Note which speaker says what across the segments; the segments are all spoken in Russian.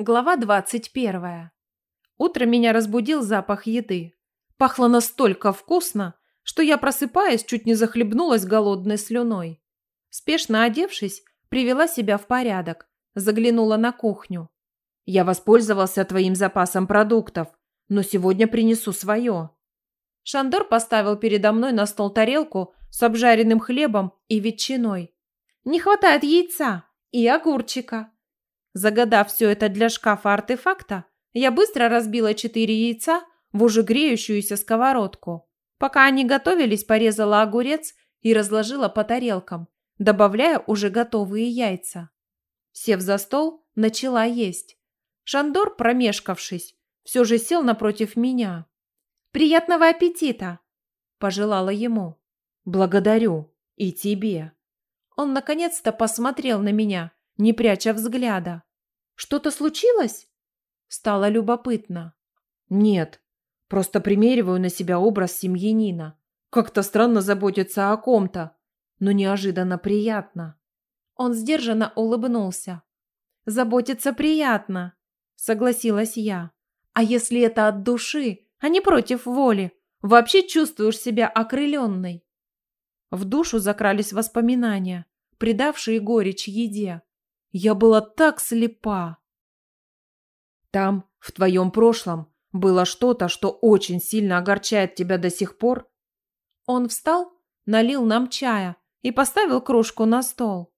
Speaker 1: Глава двадцать первая. Утро меня разбудил запах еды. Пахло настолько вкусно, что я, просыпаясь, чуть не захлебнулась голодной слюной. Спешно одевшись, привела себя в порядок, заглянула на кухню. Я воспользовался твоим запасом продуктов, но сегодня принесу свое. Шандор поставил передо мной на стол тарелку с обжаренным хлебом и ветчиной. Не хватает яйца и огурчика. Загадав все это для шкафа артефакта, я быстро разбила четыре яйца в уже греющуюся сковородку. Пока они готовились, порезала огурец и разложила по тарелкам, добавляя уже готовые яйца. Сев за стол, начала есть. Шандор, промешкавшись, все же сел напротив меня. «Приятного аппетита!» – пожелала ему. «Благодарю. И тебе». Он наконец-то посмотрел на меня, не пряча взгляда. Что-то случилось? Стало любопытно. Нет, просто примериваю на себя образ семьянина. Как-то странно заботиться о ком-то, но неожиданно приятно. Он сдержанно улыбнулся. Заботиться приятно, согласилась я. А если это от души, а не против воли, вообще чувствуешь себя окрыленной? В душу закрались воспоминания, придавшие горечь еде. Я была так слепа. Там, в твоем прошлом, было что-то, что очень сильно огорчает тебя до сих пор? Он встал, налил нам чая и поставил кружку на стол.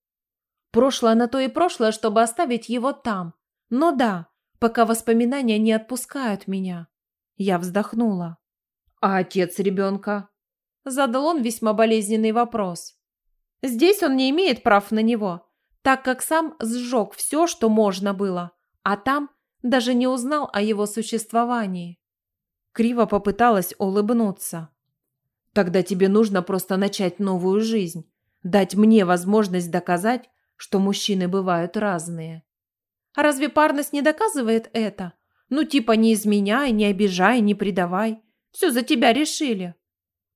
Speaker 1: Прошлое на то и прошлое, чтобы оставить его там. Но да, пока воспоминания не отпускают меня. Я вздохнула. А отец ребенка? Задал он весьма болезненный вопрос. Здесь он не имеет прав на него, так как сам сжег все, что можно было, а там даже не узнал о его существовании. Криво попыталась улыбнуться. Тогда тебе нужно просто начать новую жизнь, дать мне возможность доказать, что мужчины бывают разные. А разве парность не доказывает это? Ну типа не изменяй, не обижай, не предавай. Все за тебя решили.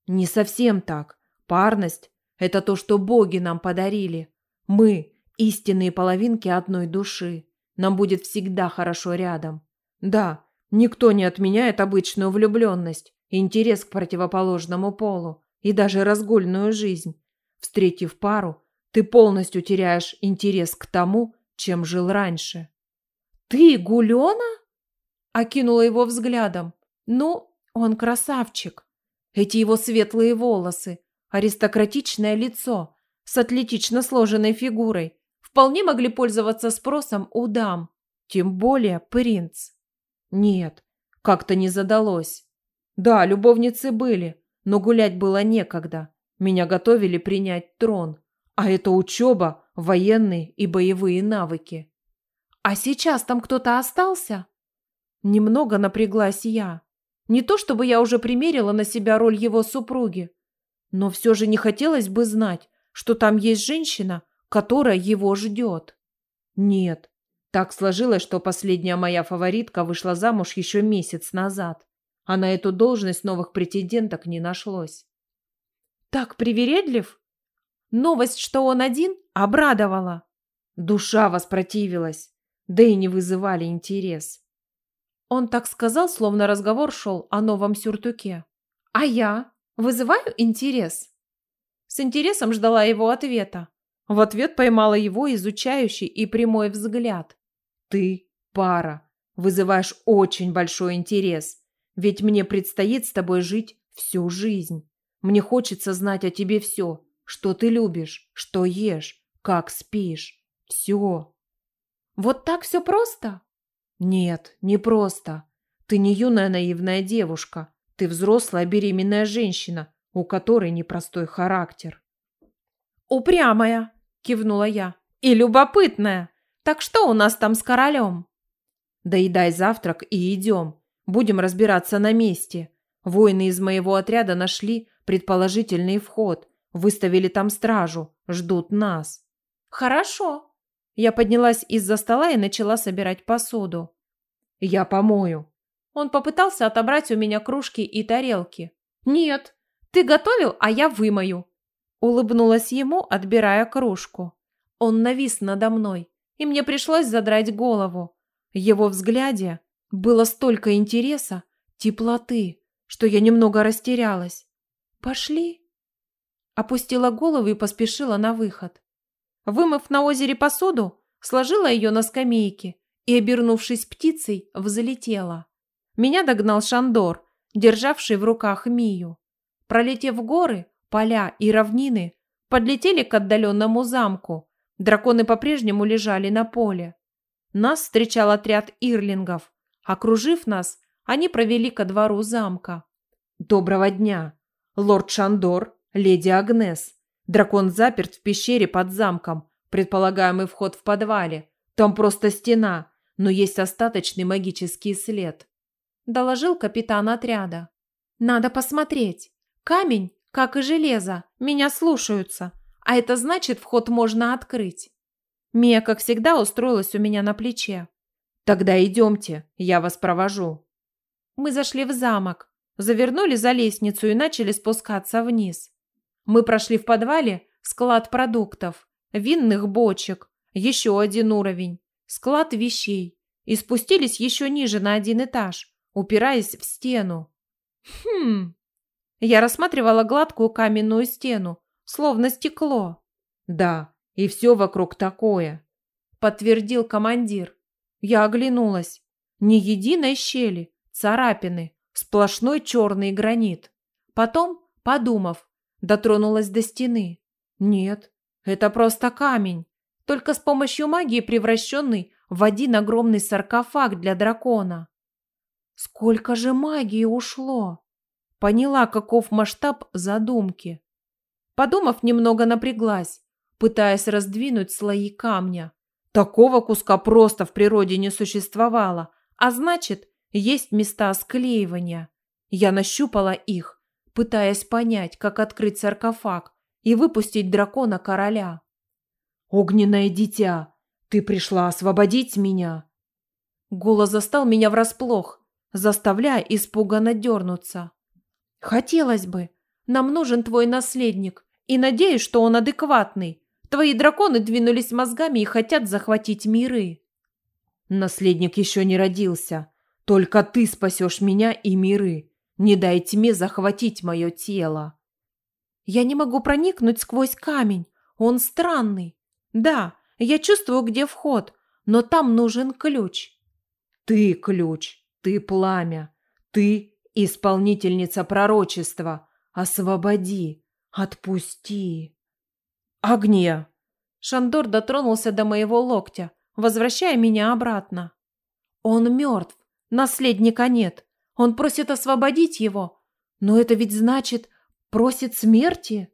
Speaker 1: Не совсем так. Парность – это то, что боги нам подарили. Мы Истинные половинки одной души. Нам будет всегда хорошо рядом. Да, никто не отменяет обычную влюбленность, интерес к противоположному полу и даже разгульную жизнь. Встретив пару, ты полностью теряешь интерес к тому, чем жил раньше. «Ты Гулена?» Окинула его взглядом. «Ну, он красавчик. Эти его светлые волосы, аристократичное лицо с атлетично сложенной фигурой, вполне могли пользоваться спросом у дам, тем более принц. Нет, как-то не задалось. Да, любовницы были, но гулять было некогда. Меня готовили принять трон, а это учеба, военные и боевые навыки. А сейчас там кто-то остался? Немного напряглась я. Не то чтобы я уже примерила на себя роль его супруги, но все же не хотелось бы знать, что там есть женщина, которая его ждет. Нет, так сложилось, что последняя моя фаворитка вышла замуж еще месяц назад, а на эту должность новых претенденток не нашлось. Так привередлив? Новость, что он один, обрадовала. Душа воспротивилась, да и не вызывали интерес. Он так сказал, словно разговор шел о новом сюртуке. А я? Вызываю интерес? С интересом ждала его ответа. В ответ поймала его изучающий и прямой взгляд. «Ты пара. Вызываешь очень большой интерес. Ведь мне предстоит с тобой жить всю жизнь. Мне хочется знать о тебе все. Что ты любишь, что ешь, как спишь. Все». «Вот так все просто?» «Нет, не просто. Ты не юная наивная девушка. Ты взрослая беременная женщина, у которой непростой характер». «Упрямая», кивнула я. «И любопытная. Так что у нас там с королем?» «Доедай завтрак и идем. Будем разбираться на месте. Воины из моего отряда нашли предположительный вход, выставили там стражу, ждут нас». «Хорошо». Я поднялась из-за стола и начала собирать посуду. «Я помою». Он попытался отобрать у меня кружки и тарелки. «Нет, ты готовил, а я вымою. Улыбнулась ему, отбирая кружку. Он навис надо мной, и мне пришлось задрать голову. Его взгляде было столько интереса, теплоты, что я немного растерялась. «Пошли?» Опустила голову и поспешила на выход. Вымыв на озере посуду, сложила ее на скамейке и, обернувшись птицей, взлетела. Меня догнал Шандор, державший в руках Мию. Пролетев горы, поля и равнины, подлетели к отдаленному замку. Драконы по-прежнему лежали на поле. Нас встречал отряд ирлингов. Окружив нас, они провели ко двору замка. «Доброго дня! Лорд Шандор, леди Агнес. Дракон заперт в пещере под замком. Предполагаемый вход в подвале. Там просто стена, но есть остаточный магический след», – доложил капитан отряда. «Надо посмотреть. Камень, как и железо, меня слушаются, а это значит, вход можно открыть». Мия, как всегда, устроилась у меня на плече. «Тогда идемте, я вас провожу». Мы зашли в замок, завернули за лестницу и начали спускаться вниз. Мы прошли в подвале склад продуктов, винных бочек, еще один уровень, склад вещей и спустились еще ниже на один этаж, упираясь в стену. Хм. Я рассматривала гладкую каменную стену, словно стекло. Да, и все вокруг такое, подтвердил командир. Я оглянулась. Ни единой щели, царапины, сплошной черный гранит. Потом, подумав, дотронулась до стены. Нет, это просто камень, только с помощью магии превращенный в один огромный саркофаг для дракона. Сколько же магии ушло? Поняла, каков масштаб задумки. Подумав, немного напряглась, пытаясь раздвинуть слои камня. Такого куска просто в природе не существовало, а значит, есть места склеивания. Я нащупала их, пытаясь понять, как открыть саркофаг и выпустить дракона-короля. «Огненное дитя, ты пришла освободить меня?» Голос застал меня врасплох, заставляя испуганно дернуться. «Хотелось бы. Нам нужен твой наследник, и надеюсь, что он адекватный. Твои драконы двинулись мозгами и хотят захватить миры. Наследник еще не родился. Только ты спасешь меня и миры. Не дай тьме захватить мое тело. Я не могу проникнуть сквозь камень. Он странный. Да, я чувствую, где вход, но там нужен ключ. Ты ключ, ты пламя, ты исполнительница пророчества. Освободи, отпусти. «Агния!» Шандор дотронулся до моего локтя, возвращая меня обратно. «Он мертв. Наследника нет. Он просит освободить его. Но это ведь значит, просит смерти?»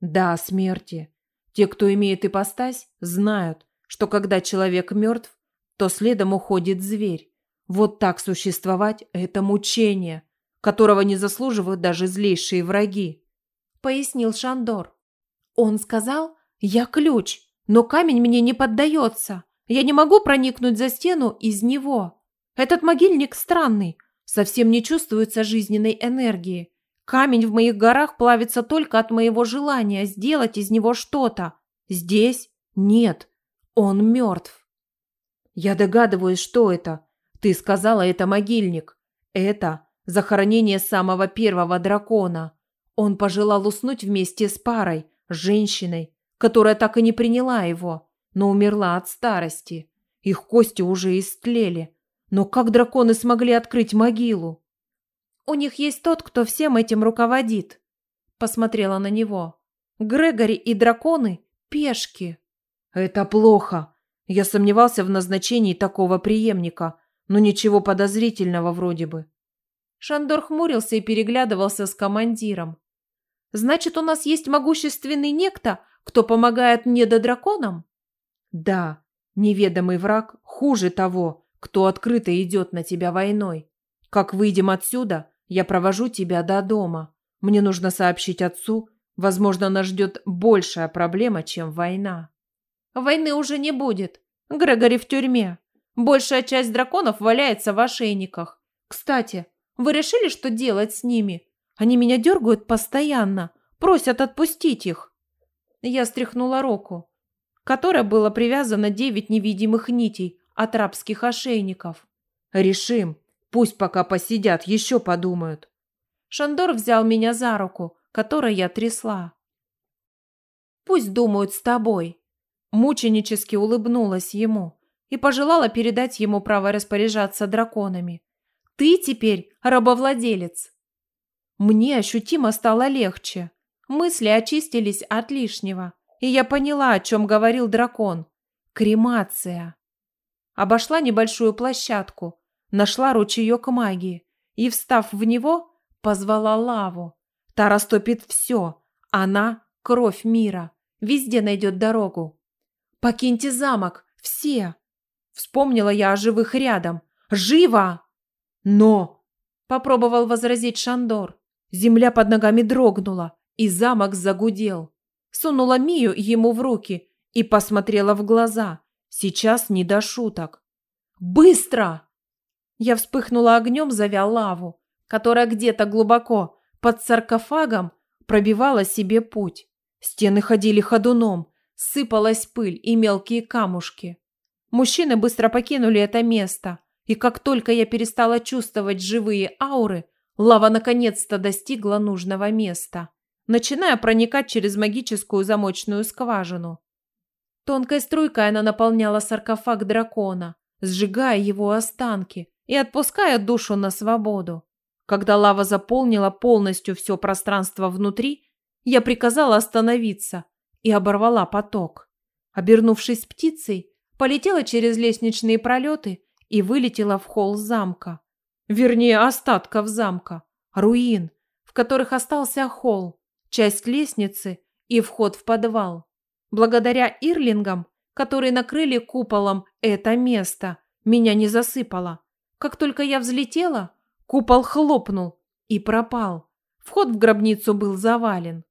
Speaker 1: «Да, смерти. Те, кто имеет ипостась, знают, что когда человек мертв, то следом уходит зверь. Вот так существовать – это мучение, которого не заслуживают даже злейшие враги», – пояснил Шандор. Он сказал, я ключ, но камень мне не поддается. Я не могу проникнуть за стену из него. Этот могильник странный, совсем не чувствуется жизненной энергии. Камень в моих горах плавится только от моего желания сделать из него что-то. Здесь нет, он мертв. Я догадываюсь, что это. Ты сказала, это могильник. Это захоронение самого первого дракона. Он пожелал уснуть вместе с парой, женщиной, которая так и не приняла его, но умерла от старости. Их кости уже истлели. Но как драконы смогли открыть могилу? У них есть тот, кто всем этим руководит. Посмотрела на него. Грегори и драконы – пешки. Это плохо. Я сомневался в назначении такого преемника, но ничего подозрительного вроде бы. Шандор хмурился и переглядывался с командиром. Значит, у нас есть могущественный некто, кто помогает мне до драконам? Да, неведомый враг хуже того, кто открыто идет на тебя войной. Как выйдем отсюда, я провожу тебя до дома. Мне нужно сообщить отцу, возможно, нас ждет большая проблема, чем война. Войны уже не будет. Грегори в тюрьме. Большая часть драконов валяется в ошейниках. Кстати, вы решили, что делать с ними? Они меня дергают постоянно, просят отпустить их. Я стряхнула руку, которой было привязано девять невидимых нитей, от рабских ошейников. Решим. Пусть пока посидят, еще подумают. Шандор взял меня за руку, которой я трясла. Пусть думают с тобой. Мученически улыбнулась ему и пожелала передать ему право распоряжаться драконами. Ты теперь рабовладелец. Мне ощутимо стало легче. Мысли очистились от лишнего, и я поняла, о чем говорил дракон. Кремация. Обошла небольшую площадку, нашла ручеек магии и, встав в него, позвала лаву. Та растопит все. Она – кровь мира. Везде найдет дорогу. «Покиньте замок! Все!» Вспомнила я о живых рядом. «Живо!» «Но!» – попробовал возразить Шандор. Земля под ногами дрогнула, и замок загудел. Сунула Мию ему в руки и посмотрела в глаза. Сейчас не до шуток. «Быстро!» Я вспыхнула огнем, зовя лаву, которая где-то глубоко под саркофагом пробивала себе путь. Стены ходили ходуном, сыпалась пыль и мелкие камушки. Мужчины быстро покинули это место, и как только я перестала чувствовать живые ауры, лава наконец-то достигла нужного места, начиная проникать через магическую замочную скважину. Тонкой струйкой она наполняла саркофаг дракона, сжигая его останки и отпуская душу на свободу. Когда лава заполнила полностью все пространство внутри, я приказала остановиться и оборвала поток. Обернувшись птицей, полетела через лестничные пролеты и вылетела в холл замка. Вернее, остатков замка, руин, в которых остался холл, часть лестницы и вход в подвал. Благодаря ирлингам, которые накрыли куполом это место, меня не засыпало. Как только я взлетела, Купол хлопнул и пропал. Вход в гробницу был завален.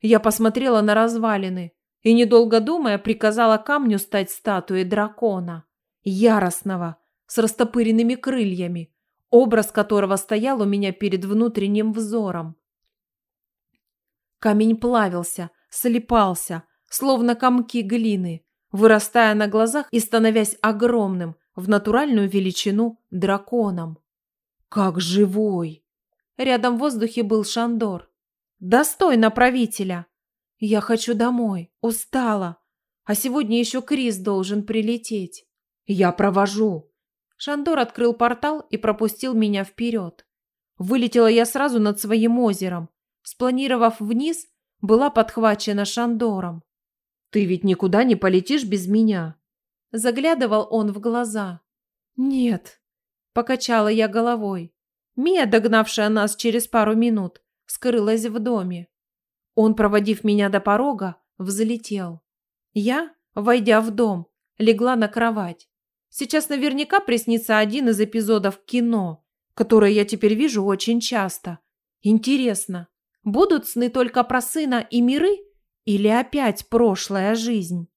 Speaker 1: Я посмотрела на развалины и, недолго думая, приказала камню стать статуей дракона. Яростного, с растопыренными крыльями, образ которого стоял у меня перед внутренним взором. Камень плавился, слипался, словно комки глины, вырастая на глазах и становясь огромным в натуральную величину драконом. Как живой! Рядом в воздухе был Шандор. Достойно правителя. Я хочу домой, устала. А сегодня еще Крис должен прилететь. Я провожу. Шандор открыл портал и пропустил меня вперед. Вылетела я сразу над своим озером. Спланировав вниз, была подхвачена Шандором. «Ты ведь никуда не полетишь без меня?» Заглядывал он в глаза. «Нет, Покачала я головой. Мия, догнавшая нас через пару минут, скрылась в доме. Он, проводив меня до порога, взлетел. Я, войдя в дом, легла на кровать. Сейчас наверняка приснится один из эпизодов кино, которые я теперь вижу очень часто. Интересно, будут сны только про сына и миры или опять прошлая жизнь?